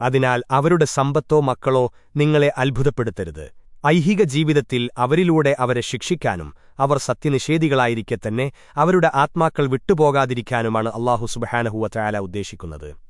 അതിനാൽ അവരുടെ സമ്പത്തോ മക്കളോ നിങ്ങളെ അത്ഭുതപ്പെടുത്തരുത്. ഐഹിക ജീവിതത്തിൽ അവരിലൂടെ അവരെ ശിക്ഷിക്കാനും അവർ സത്യനിഷേധികളായിരിക്കെ തന്നെ അവരുടെ ആത്മാക്കൾ വിട്ടുപോകാതിരിക്കാനുമാണ് അള്ളാഹു സുബഹാനഹുവ ചായാല ഉദ്ദേശിക്കുന്നത്.